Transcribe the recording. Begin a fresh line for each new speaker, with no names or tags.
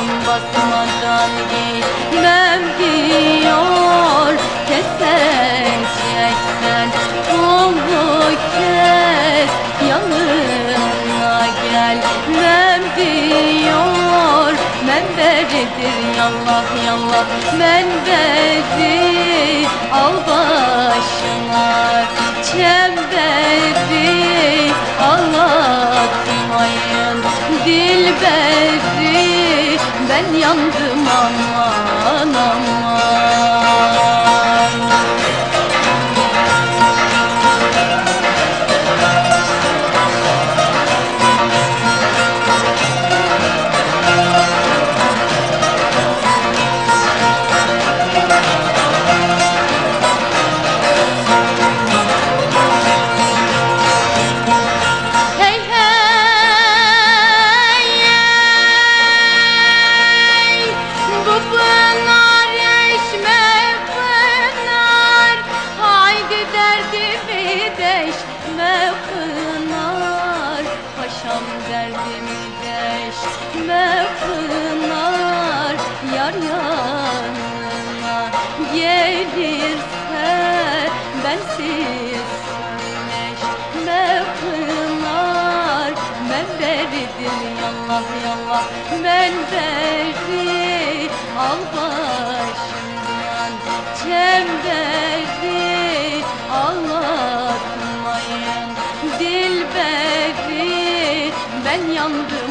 Paşam basmadan gitmem diyor Kesen çeksen onu kes Yanına gelmem diyor. Menberidir yallah yallah Menberi al başına Çemberi anlatmayın Dilberi ben yandım aman derdimi deşme pınar Yar yanına gelirse bensiz Neşme pınar Menberidir yallah yallah. Menberi al başından Çemberi ben yandım